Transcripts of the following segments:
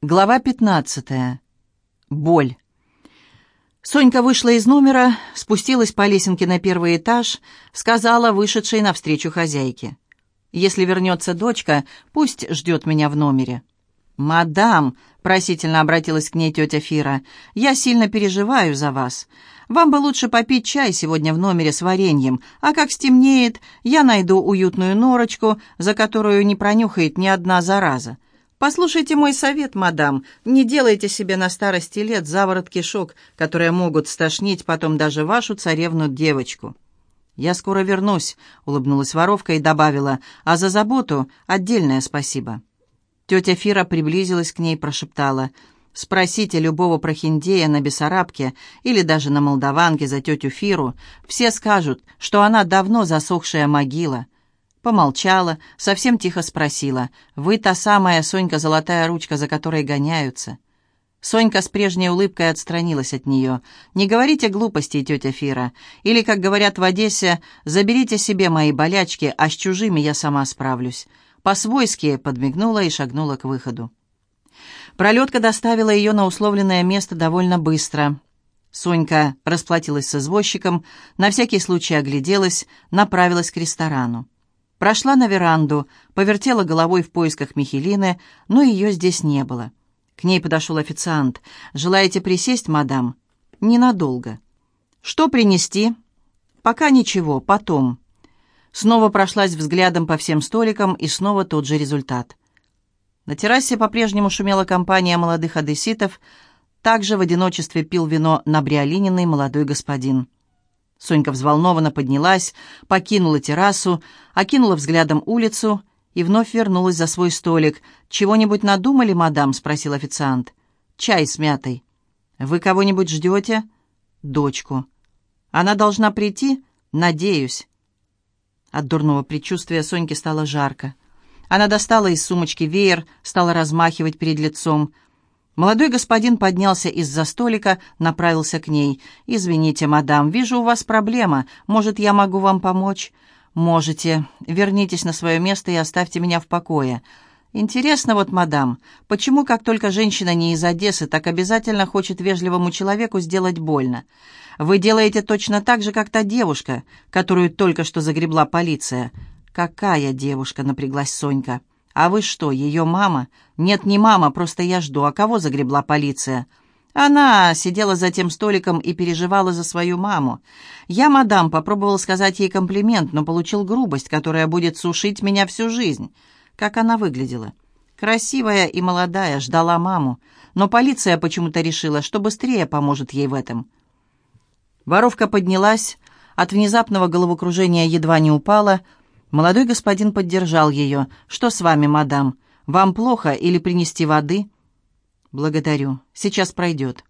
Глава 15. Боль. Сонька вышла из номера, спустилась по лесенке на первый этаж, сказала вышедшей навстречу хозяйке. «Если вернется дочка, пусть ждет меня в номере». «Мадам», — просительно обратилась к ней тетя Фира, — «я сильно переживаю за вас. Вам бы лучше попить чай сегодня в номере с вареньем, а как стемнеет, я найду уютную норочку, за которую не пронюхает ни одна зараза. «Послушайте мой совет, мадам. Не делайте себе на старости лет заворот кишок, которые могут стошнить потом даже вашу царевну-девочку». «Я скоро вернусь», — улыбнулась воровка и добавила, «а за заботу отдельное спасибо». Тетя Фира приблизилась к ней и прошептала, «Спросите любого прохиндея на Бессарабке или даже на Молдаванке за тетю Фиру, все скажут, что она давно засохшая могила». Помолчала, совсем тихо спросила. «Вы та самая Сонька Золотая Ручка, за которой гоняются?» Сонька с прежней улыбкой отстранилась от нее. «Не говорите глупостей, тетя Фира. Или, как говорят в Одессе, заберите себе мои болячки, а с чужими я сама справлюсь». По-свойски подмигнула и шагнула к выходу. Пролетка доставила ее на условленное место довольно быстро. Сонька расплатилась с извозчиком, на всякий случай огляделась, направилась к ресторану. Прошла на веранду, повертела головой в поисках Михелины, но ее здесь не было. К ней подошел официант. «Желаете присесть, мадам?» «Ненадолго». «Что принести?» «Пока ничего, потом». Снова прошлась взглядом по всем столикам, и снова тот же результат. На террасе по-прежнему шумела компания молодых одесситов, также в одиночестве пил вино набриолиненный молодой господин. Сонька взволнованно поднялась, покинула террасу, окинула взглядом улицу и вновь вернулась за свой столик. «Чего-нибудь надумали, мадам?» — спросил официант. «Чай с мятой». «Вы кого-нибудь ждете?» «Дочку». «Она должна прийти?» «Надеюсь». От дурного предчувствия Соньке стало жарко. Она достала из сумочки веер, стала размахивать перед лицом — Молодой господин поднялся из-за столика, направился к ней. «Извините, мадам, вижу, у вас проблема. Может, я могу вам помочь?» «Можете. Вернитесь на свое место и оставьте меня в покое». «Интересно вот, мадам, почему, как только женщина не из Одессы, так обязательно хочет вежливому человеку сделать больно? Вы делаете точно так же, как та девушка, которую только что загребла полиция». «Какая девушка?» — напряглась Сонька. «А вы что, ее мама?» «Нет, не мама, просто я жду. А кого загребла полиция?» Она сидела за тем столиком и переживала за свою маму. Я, мадам, попробовал сказать ей комплимент, но получил грубость, которая будет сушить меня всю жизнь. Как она выглядела? Красивая и молодая, ждала маму. Но полиция почему-то решила, что быстрее поможет ей в этом. Воровка поднялась, от внезапного головокружения едва не упала, Молодой господин поддержал ее. «Что с вами, мадам? Вам плохо или принести воды?» «Благодарю. Сейчас пройдет».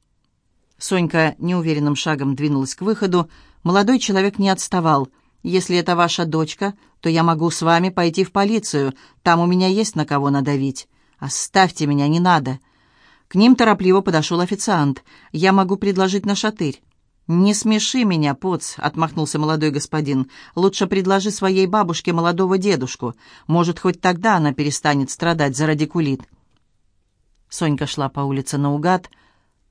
Сонька неуверенным шагом двинулась к выходу. Молодой человек не отставал. «Если это ваша дочка, то я могу с вами пойти в полицию. Там у меня есть на кого надавить. Оставьте меня, не надо». К ним торопливо подошел официант. «Я могу предложить на шатырь». «Не смеши меня, поц», — отмахнулся молодой господин. «Лучше предложи своей бабушке молодого дедушку. Может, хоть тогда она перестанет страдать за радикулит». Сонька шла по улице наугад,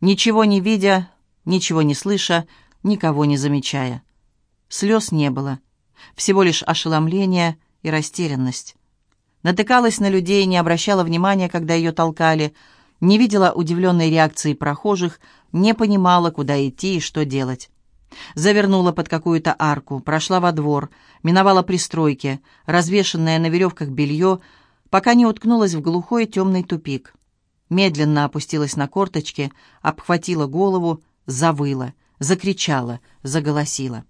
ничего не видя, ничего не слыша, никого не замечая. Слез не было, всего лишь ошеломление и растерянность. Натыкалась на людей, не обращала внимания, когда ее толкали — не видела удивленной реакции прохожих, не понимала, куда идти и что делать. Завернула под какую-то арку, прошла во двор, миновала пристройки, развешенное на веревках белье, пока не уткнулась в глухой темный тупик. Медленно опустилась на корточки, обхватила голову, завыла, закричала, заголосила.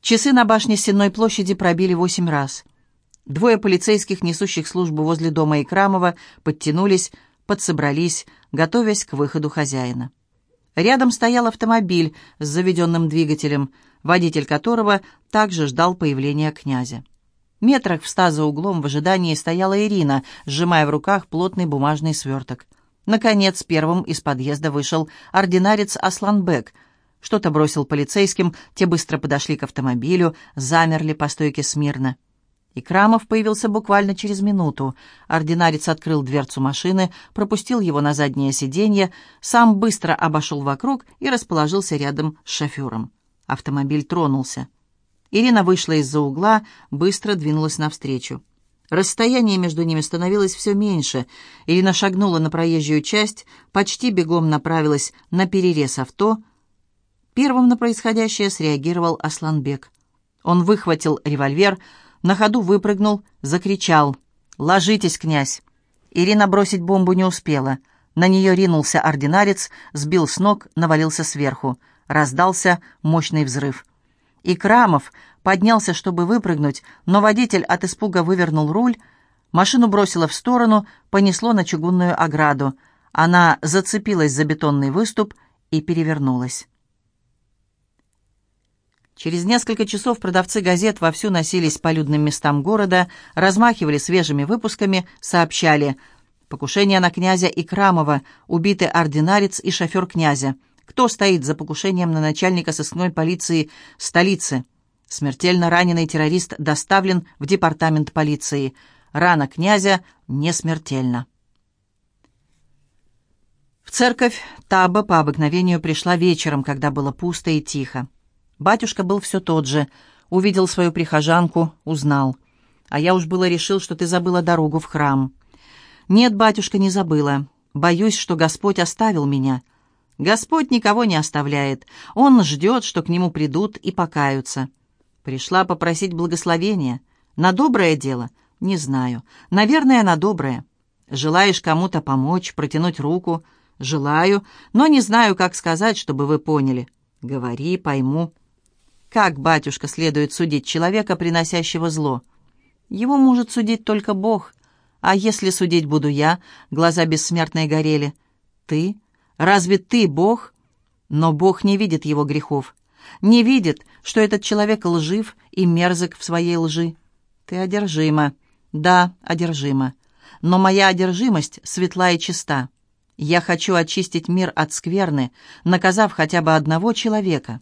Часы на башне Сенной площади пробили восемь раз. Двое полицейских, несущих службу возле дома Икрамова, подтянулись, подсобрались, готовясь к выходу хозяина. Рядом стоял автомобиль с заведенным двигателем, водитель которого также ждал появления князя. Метрах в ста за углом в ожидании стояла Ирина, сжимая в руках плотный бумажный сверток. Наконец, первым из подъезда вышел ординарец Асланбек. Что-то бросил полицейским, те быстро подошли к автомобилю, замерли по стойке смирно. И Крамов появился буквально через минуту. Ординарец открыл дверцу машины, пропустил его на заднее сиденье, сам быстро обошел вокруг и расположился рядом с шофером. Автомобиль тронулся. Ирина вышла из-за угла, быстро двинулась навстречу. Расстояние между ними становилось все меньше. Ирина шагнула на проезжую часть, почти бегом направилась на перерез авто. Первым на происходящее среагировал Асланбек. Он выхватил револьвер, на ходу выпрыгнул, закричал. «Ложитесь, князь!» Ирина бросить бомбу не успела. На нее ринулся ординарец, сбил с ног, навалился сверху. Раздался мощный взрыв. И Крамов поднялся, чтобы выпрыгнуть, но водитель от испуга вывернул руль, машину бросило в сторону, понесло на чугунную ограду. Она зацепилась за бетонный выступ и перевернулась. Через несколько часов продавцы газет вовсю носились по людным местам города, размахивали свежими выпусками, сообщали «Покушение на князя Икрамова, убиты ординарец и шофер князя. Кто стоит за покушением на начальника сыскной полиции столицы?» Смертельно раненый террорист доставлен в департамент полиции. Рана князя не смертельна. В церковь Таба по обыкновению пришла вечером, когда было пусто и тихо. Батюшка был все тот же. Увидел свою прихожанку, узнал. А я уж было решил, что ты забыла дорогу в храм. Нет, батюшка, не забыла. Боюсь, что Господь оставил меня. Господь никого не оставляет. Он ждет, что к нему придут и покаются. Пришла попросить благословения. На доброе дело? Не знаю. Наверное, на доброе. Желаешь кому-то помочь, протянуть руку? Желаю, но не знаю, как сказать, чтобы вы поняли. Говори, пойму. Как, батюшка, следует судить человека, приносящего зло? Его может судить только Бог. А если судить буду я, глаза бессмертной горели. Ты? Разве ты Бог? Но Бог не видит его грехов. Не видит, что этот человек лжив и мерзок в своей лжи. Ты одержима. Да, одержима. Но моя одержимость светла и чиста. Я хочу очистить мир от скверны, наказав хотя бы одного человека.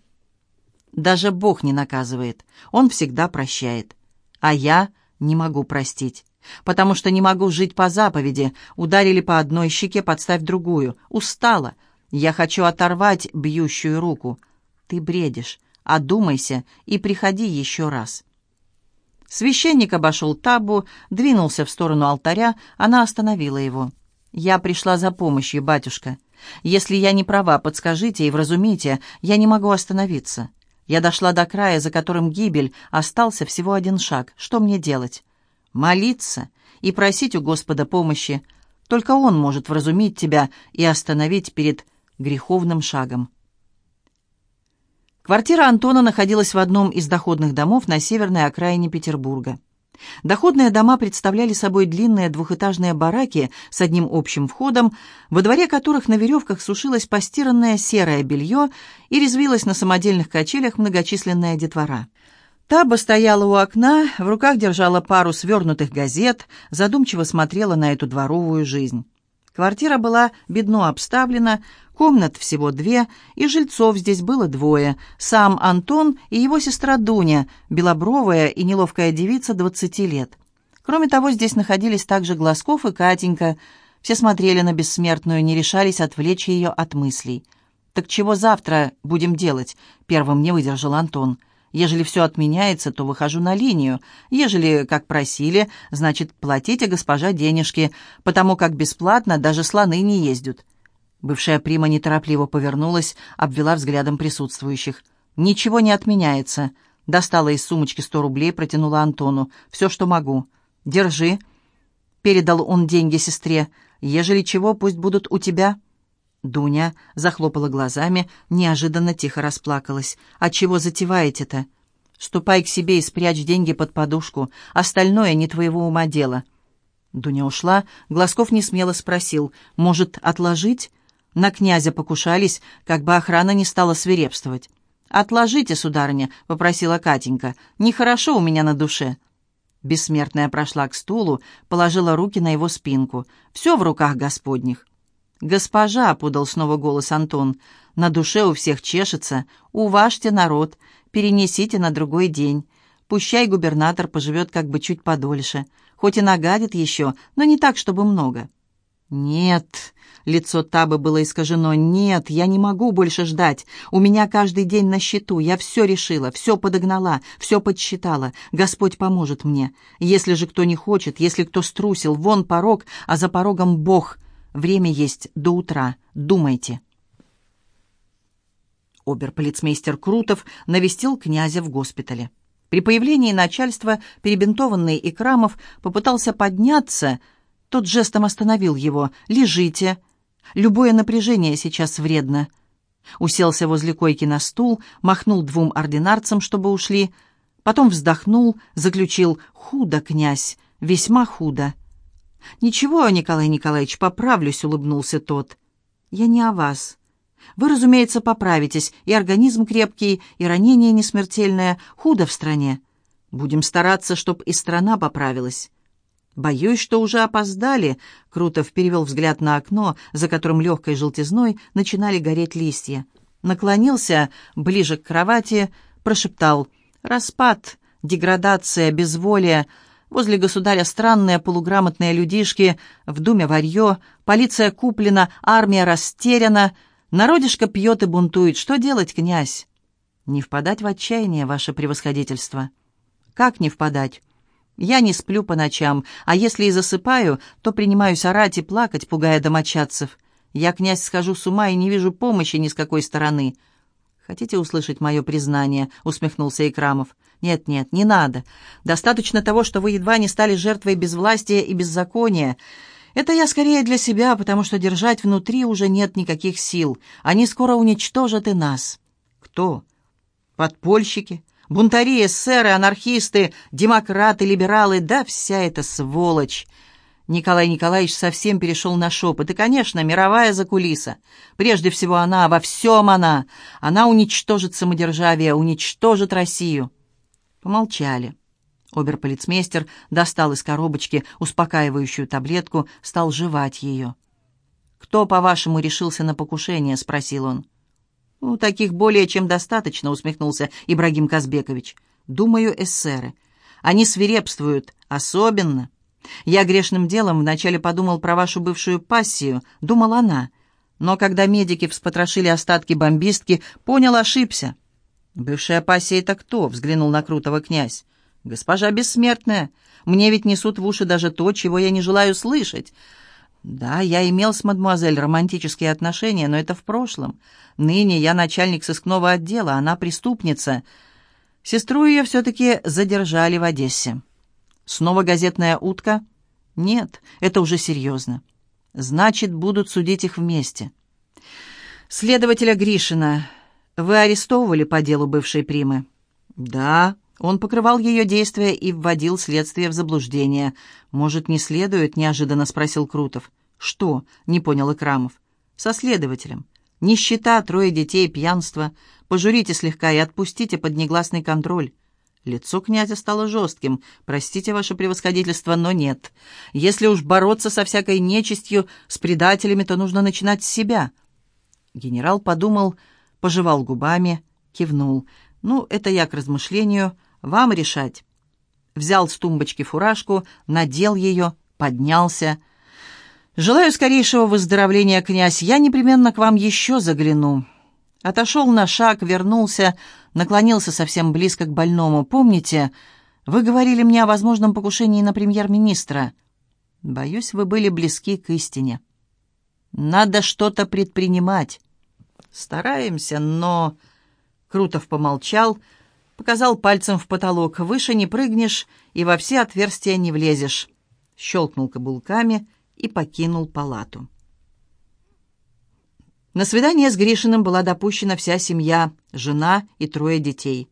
Даже Бог не наказывает, Он всегда прощает. А я не могу простить, потому что не могу жить по заповеди. Ударили по одной щеке, подставь другую. Устала. Я хочу оторвать бьющую руку. Ты бредишь. Одумайся и приходи еще раз. Священник обошел табу, двинулся в сторону алтаря, она остановила его. «Я пришла за помощью, батюшка. Если я не права, подскажите и вразумите, я не могу остановиться. Я дошла до края, за которым гибель, остался всего один шаг. Что мне делать? Молиться и просить у Господа помощи. Только Он может вразумить тебя и остановить перед греховным шагом. Квартира Антона находилась в одном из доходных домов на северной окраине Петербурга. Доходные дома представляли собой длинные двухэтажные бараки с одним общим входом, во дворе которых на веревках сушилось постиранное серое белье и резвилось на самодельных качелях многочисленная детвора. Таба стояла у окна, в руках держала пару свернутых газет, задумчиво смотрела на эту дворовую жизнь. Квартира была бедно обставлена, комнат всего две, и жильцов здесь было двое. Сам Антон и его сестра Дуня, белобровая и неловкая девица двадцати лет. Кроме того, здесь находились также Глазков и Катенька. Все смотрели на бессмертную, не решались отвлечь ее от мыслей. «Так чего завтра будем делать?» — первым не выдержал Антон. Ежели все отменяется, то выхожу на линию. Ежели, как просили, значит, платите, госпожа, денежки, потому как бесплатно даже слоны не ездят». Бывшая прима неторопливо повернулась, обвела взглядом присутствующих. «Ничего не отменяется». Достала из сумочки сто рублей, протянула Антону. «Все, что могу. Держи». Передал он деньги сестре. «Ежели чего, пусть будут у тебя». Дуня захлопала глазами, неожиданно тихо расплакалась. «А чего затеваете-то? Ступай к себе и спрячь деньги под подушку. Остальное не твоего ума дело». Дуня ушла. Глазков несмело спросил. «Может, отложить?» На князя покушались, как бы охрана не стала свирепствовать. «Отложите, сударыня», — попросила Катенька. «Нехорошо у меня на душе». Бессмертная прошла к стулу, положила руки на его спинку. «Все в руках Господних». «Госпожа», — подал снова голос Антон, — «на душе у всех чешется. Уважьте народ, перенесите на другой день. Пущай губернатор поживет как бы чуть подольше. Хоть и нагадит еще, но не так, чтобы много. «Нет», — лицо Табы было искажено, «нет, я не могу больше ждать. У меня каждый день на счету. Я все решила, все подогнала, все подсчитала. Господь поможет мне. Если же кто не хочет, если кто струсил, вон порог, а за порогом Бог. Время есть до утра. Думайте». Оберполицмейстер Крутов навестил князя в госпитале. При появлении начальства перебинтованный Икрамов попытался подняться, тот жестом остановил его. «Лежите. Любое напряжение сейчас вредно». Уселся возле койки на стул, махнул двум ординарцам, чтобы ушли, потом вздохнул, заключил «Худо, князь, весьма худо». «Ничего, Николай Николаевич, поправлюсь», — улыбнулся тот. «Я не о вас. Вы, разумеется, поправитесь, и организм крепкий, и ранение несмертельное, худо в стране. Будем стараться, чтоб и страна поправилась». «Боюсь, что уже опоздали», — Крутов перевел взгляд на окно, за которым легкой желтизной начинали гореть листья. Наклонился ближе к кровати, прошептал «Распад, деградация, безволие». Возле государя странные полуграмотные людишки, в думе варье, полиция куплена, армия растеряна, народишко пьет и бунтует. Что делать, князь? Не впадать в отчаяние, ваше превосходительство. Как не впадать? Я не сплю по ночам, а если и засыпаю, то принимаюсь орать и плакать, пугая домочадцев. Я, князь, схожу с ума и не вижу помощи ни с какой стороны. «Хотите услышать мое признание?» — усмехнулся Икрамов. «Нет-нет, не надо. Достаточно того, что вы едва не стали жертвой безвластия и беззакония. Это я скорее для себя, потому что держать внутри уже нет никаких сил. Они скоро уничтожат и нас». «Кто?» «Подпольщики, Бунтари, эсеры, анархисты, демократы, либералы, да вся эта сволочь. Николай Николаевич совсем перешел на шепот. И, конечно, мировая закулиса. Прежде всего она, во всем она. Она уничтожит самодержавие, уничтожит Россию. Помолчали. Оберполицмейстер достал из коробочки успокаивающую таблетку, стал жевать ее. «Кто, по-вашему, решился на покушение?» — спросил он. «У таких более чем достаточно», — усмехнулся Ибрагим Казбекович. «Думаю, эсеры. Они свирепствуют. Особенно. Я грешным делом вначале подумал про вашу бывшую пассию. Думал она. Но когда медики вспотрошили остатки бомбистки, понял, ошибся». «Бывшая пассия — это кто?» — взглянул на Крутого князь. «Госпожа бессмертная. Мне ведь несут в уши даже то, чего я не желаю слышать. Да, я имел с мадемуазель романтические отношения, но это в прошлом. Ныне я начальник сыскного отдела, она преступница. Сестру ее все-таки задержали в Одессе. Снова газетная утка? Нет, это уже серьезно. Значит, будут судить их вместе. Следователя Гришина вы арестовывали по делу бывшей примы? Да, он покрывал ее действия и вводил следствие в заблуждение. «Может, не следует?» — неожиданно спросил Крутов. «Что?» — не понял Икрамов. «Со следователем. Нищета, трое детей, пьянство. Пожурите слегка и отпустите под негласный контроль». Лицо князя стало жестким. «Простите, ваше превосходительство, но нет. Если уж бороться со всякой нечистью, с предателями, то нужно начинать с себя». Генерал подумал, пожевал губами, кивнул. «Ну, это я к размышлению. Вам решать». Взял с тумбочки фуражку, надел ее, поднялся. «Желаю скорейшего выздоровления, князь. Я непременно к вам еще загляну». Отошел на шаг, вернулся, наклонился совсем близко к больному. «Помните, вы говорили мне о возможном покушении на премьер-министра?» «Боюсь, вы были близки к истине». «Надо что-то предпринимать». «Стараемся, но...» Крутов помолчал, — Показал пальцем в потолок. «Выше не прыгнешь и во все отверстия не влезешь». Щелкнул каблуками и покинул палату. На свидание с Гришиным была допущена вся семья, жена и трое детей.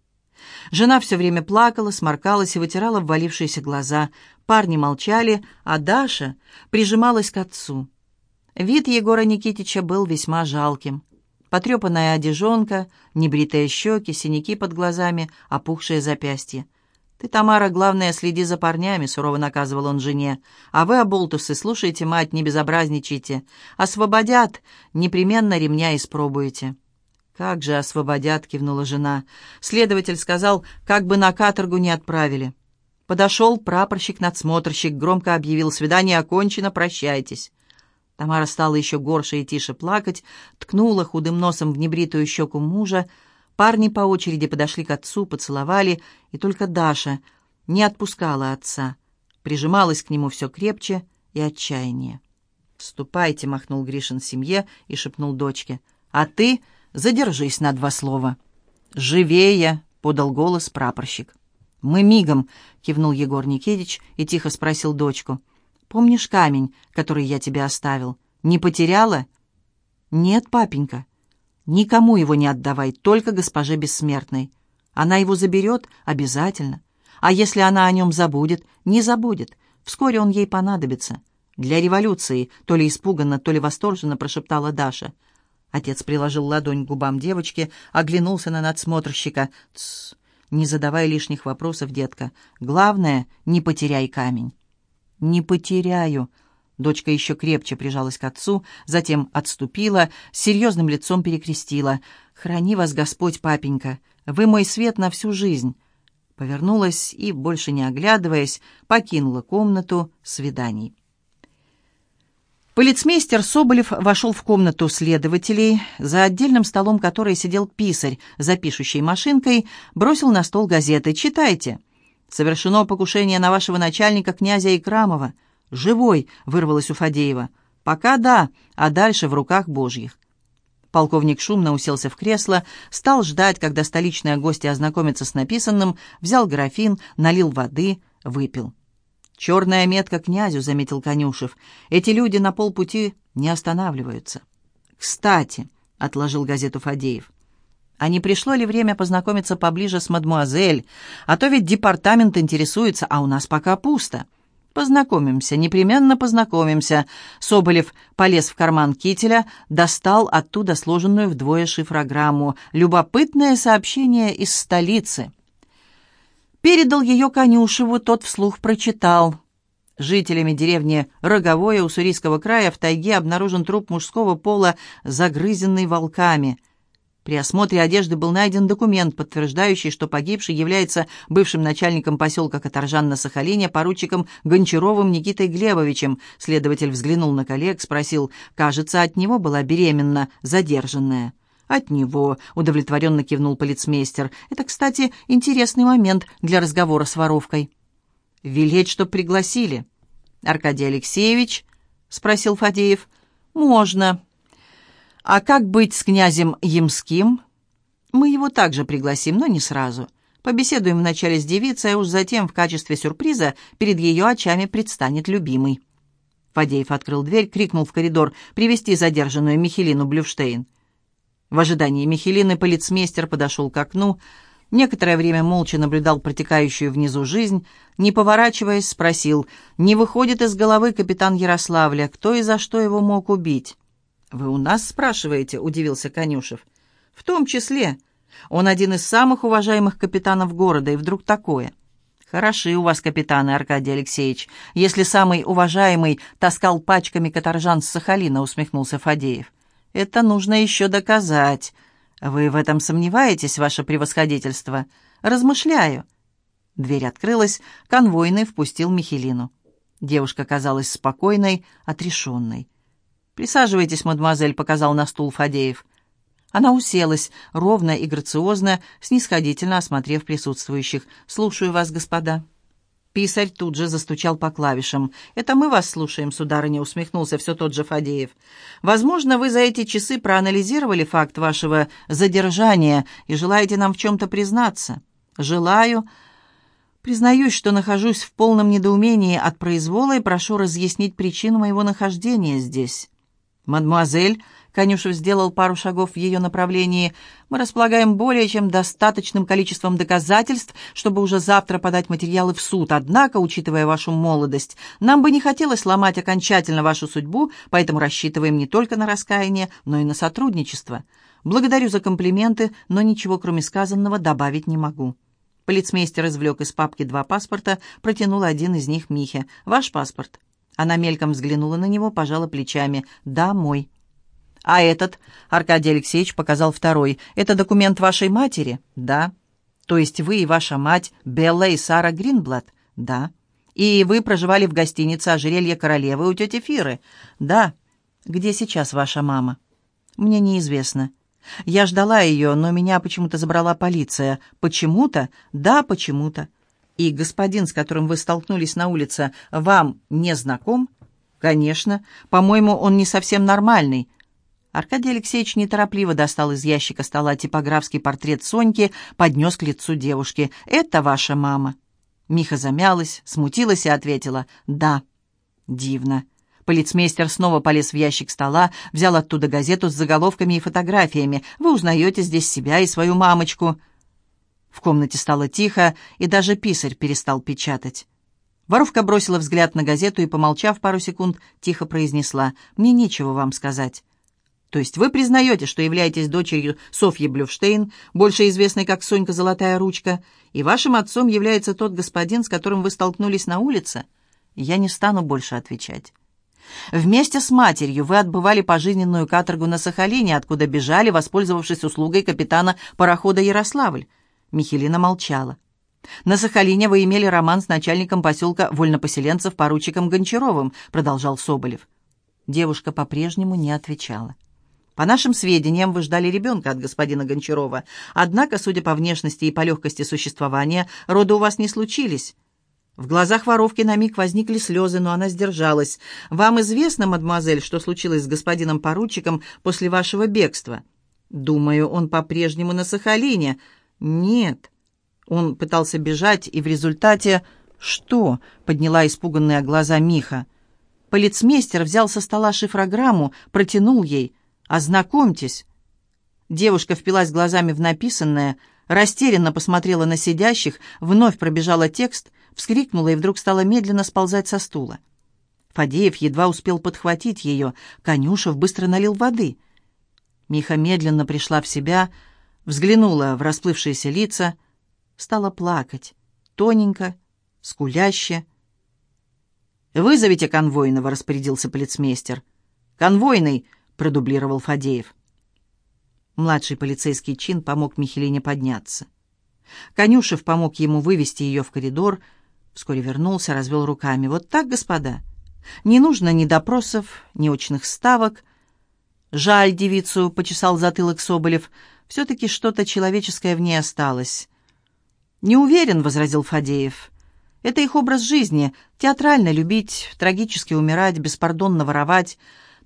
Жена все время плакала, сморкалась и вытирала ввалившиеся глаза. Парни молчали, а Даша прижималась к отцу. Вид Егора Никитича был весьма жалким. Потрепанная одежонка, небритые щеки, синяки под глазами, опухшие запястья. «Ты, Тамара, главное, следи за парнями», — сурово наказывал он жене. «А вы, оболтусы, слушайте, мать, не безобразничайте. Освободят, непременно ремня испробуете». «Как же освободят», — кивнула жена. Следователь сказал, как бы на каторгу не отправили. Подошел прапорщик-надсмотрщик, громко объявил «Свидание окончено, прощайтесь». Тамара стала еще горше и тише плакать, ткнула худым носом в небритую щеку мужа. Парни по очереди подошли к отцу, поцеловали, и только Даша не отпускала отца, прижималась к нему все крепче и отчаяние. «Ступайте», — махнул Гришин семье и шепнул дочке. «А ты задержись на два слова». «Живее», — подал голос прапорщик. «Мы мигом», — кивнул Егор Никитич и тихо спросил дочку. Помнишь камень, который я тебе оставил? Не потеряла?» «Нет, папенька. Никому его не отдавай, только госпоже Бессмертной. Она его заберет обязательно. А если она о нем забудет, не забудет. Вскоре он ей понадобится. Для революции, то ли испуганно, то ли восторженно прошептала Даша. Отец приложил ладонь к губам девочки, оглянулся на надсмотрщика. «Тссс, не задавай лишних вопросов, детка. Главное, не потеряй камень». «Не потеряю». Дочка еще крепче прижалась к отцу, затем отступила, с серьезным лицом перекрестила. «Храни вас Господь, папенька, вы мой свет на всю жизнь». Повернулась и, больше не оглядываясь, покинула комнату свиданий. Полицмейстер Соболев вошел в комнату следователей, за отдельным столом которой сидел писарь за пишущей машинкой, бросил на стол газеты «Читайте». Совершено покушение на вашего начальника, князя Икрамова. Живой, вырвалось у Фадеева. Пока да, а дальше в руках божьих. Полковник шумно уселся в кресло, стал ждать, когда столичные гости ознакомятся с написанным, взял графин, налил воды, выпил. «Черная метка князю», — заметил Конюшев. «Эти люди на полпути не останавливаются». «Кстати», — отложил газету Фадеев, — а не пришло ли время познакомиться поближе с мадмуазель? А то ведь департамент интересуется, а у нас пока пусто. Познакомимся, непременно познакомимся. Соболев полез в карман кителя, достал оттуда сложенную вдвое шифрограмму. Любопытное сообщение из столицы. Передал ее Конюшеву, тот вслух прочитал. Жителями деревни Роговое Уссурийского края в тайге обнаружен труп мужского пола, загрызенный волками – при осмотре одежды был найден документ, подтверждающий, что погибший является бывшим начальником поселка Каторжан на Сахалине, поручиком Гончаровым Никитой Глебовичем. Следователь взглянул на коллег, спросил, кажется, от него была беременна, задержанная. «От него», — удовлетворенно кивнул полицмейстер. «Это, кстати, интересный момент для разговора с воровкой». «Велеть, чтоб пригласили». «Аркадий Алексеевич?» — спросил Фадеев. «Можно», а как быть с князем Ямским? Мы его также пригласим, но не сразу. Побеседуем вначале с девицей, а уж затем в качестве сюрприза перед ее очами предстанет любимый. Фадеев открыл дверь, крикнул в коридор привести задержанную Михелину Блюфштейн. В ожидании Михелины полицмейстер подошел к окну, некоторое время молча наблюдал протекающую внизу жизнь, не поворачиваясь, спросил, не выходит из головы капитан Ярославля, кто и за что его мог убить. «Вы у нас спрашиваете?» — удивился Конюшев. «В том числе. Он один из самых уважаемых капитанов города, и вдруг такое». «Хороши у вас капитаны, Аркадий Алексеевич. Если самый уважаемый таскал пачками каторжан с Сахалина», — усмехнулся Фадеев. «Это нужно еще доказать. Вы в этом сомневаетесь, ваше превосходительство?» «Размышляю». Дверь открылась, конвойный впустил Михелину. Девушка казалась спокойной, отрешенной. «Присаживайтесь, мадемуазель», — показал на стул Фадеев. Она уселась, ровно и грациозно, снисходительно осмотрев присутствующих. «Слушаю вас, господа». Писарь тут же застучал по клавишам. «Это мы вас слушаем, сударыня», — усмехнулся все тот же Фадеев. «Возможно, вы за эти часы проанализировали факт вашего задержания и желаете нам в чем-то признаться». «Желаю». «Признаюсь, что нахожусь в полном недоумении от произвола и прошу разъяснить причину моего нахождения здесь». «Мадемуазель», — Конюшев сделал пару шагов в ее направлении, «мы располагаем более чем достаточным количеством доказательств, чтобы уже завтра подать материалы в суд. Однако, учитывая вашу молодость, нам бы не хотелось ломать окончательно вашу судьбу, поэтому рассчитываем не только на раскаяние, но и на сотрудничество. Благодарю за комплименты, но ничего, кроме сказанного, добавить не могу». Полицмейстер извлек из папки два паспорта, протянул один из них Михе. «Ваш паспорт». Она мельком взглянула на него, пожала плечами. «Да, мой». «А этот?» — Аркадий Алексеевич показал второй. «Это документ вашей матери?» «Да». «То есть вы и ваша мать Белла и Сара Гринблад?» «Да». «И вы проживали в гостинице «Ожерелье королевы» у тети Фиры?» «Да». «Где сейчас ваша мама?» «Мне неизвестно». «Я ждала ее, но меня почему-то забрала полиция». «Почему-то?» «Да, почему-то». «И господин, с которым вы столкнулись на улице, вам не знаком?» «Конечно. По-моему, он не совсем нормальный. Аркадий Алексеевич неторопливо достал из ящика стола типографский портрет Соньки, поднес к лицу девушки. «Это ваша мама». Миха замялась, смутилась и ответила «Да». Дивно. Полицмейстер снова полез в ящик стола, взял оттуда газету с заголовками и фотографиями. «Вы узнаете здесь себя и свою мамочку». В комнате стало тихо, и даже писарь перестал печатать. Воровка бросила взгляд на газету и, помолчав пару секунд, тихо произнесла «Мне нечего вам сказать». То есть вы признаете, что являетесь дочерью Софьи Блюфштейн, больше известной как Сонька Золотая Ручка, и вашим отцом является тот господин, с которым вы столкнулись на улице? Я не стану больше отвечать. Вместе с матерью вы отбывали пожизненную каторгу на Сахалине, откуда бежали, воспользовавшись услугой капитана парохода «Ярославль». Михелина молчала. «На Сахалине вы имели роман с начальником поселка вольнопоселенцев поручиком Гончаровым», продолжал Соболев. Девушка по-прежнему не отвечала. По нашим сведениям, вы ждали ребенка от господина Гончарова. Однако, судя по внешности и по легкости существования, роды у вас не случились. В глазах воровки на миг возникли слезы, но она сдержалась. «Вам известно, мадемуазель, что случилось с господином поручиком после вашего бегства?» «Думаю, он по-прежнему на Сахалине». «Нет». Он пытался бежать, и в результате... «Что?» — подняла испуганные глаза Миха. Полицмейстер взял со стола шифрограмму, протянул ей. «Ознакомьтесь». Девушка впилась глазами в написанное, растерянно посмотрела на сидящих, вновь пробежала текст, вскрикнула и вдруг стала медленно сползать со стула. Фадеев едва успел подхватить ее, Конюшев быстро налил воды. Миха медленно пришла в себя, взглянула в расплывшиеся лица, стала плакать, тоненько, скуляще. «Вызовите конвойного», — распорядился полицмейстер. «Конвойный!» продублировал Фадеев. Младший полицейский чин помог Михелине подняться. Конюшев помог ему вывести ее в коридор, вскоре вернулся, развел руками. «Вот так, господа. Не нужно ни допросов, ни очных ставок. Жаль девицу», — почесал затылок Соболев. «Все-таки что-то человеческое в ней осталось». «Не уверен», — возразил Фадеев. «Это их образ жизни. Театрально любить, трагически умирать, беспардонно воровать».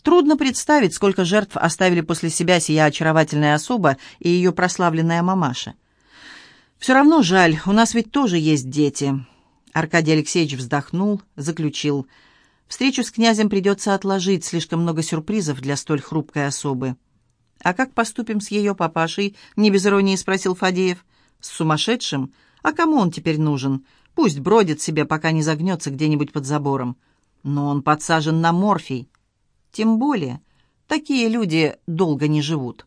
Трудно представить, сколько жертв оставили после себя сия очаровательная особа и ее прославленная мамаша. «Все равно жаль, у нас ведь тоже есть дети». Аркадий Алексеевич вздохнул, заключил. «Встречу с князем придется отложить, слишком много сюрпризов для столь хрупкой особы». «А как поступим с ее папашей?» — не без иронии спросил Фадеев. «С сумасшедшим? А кому он теперь нужен? Пусть бродит себе, пока не загнется где-нибудь под забором. Но он подсажен на морфий». Тем более, такие люди долго не живут.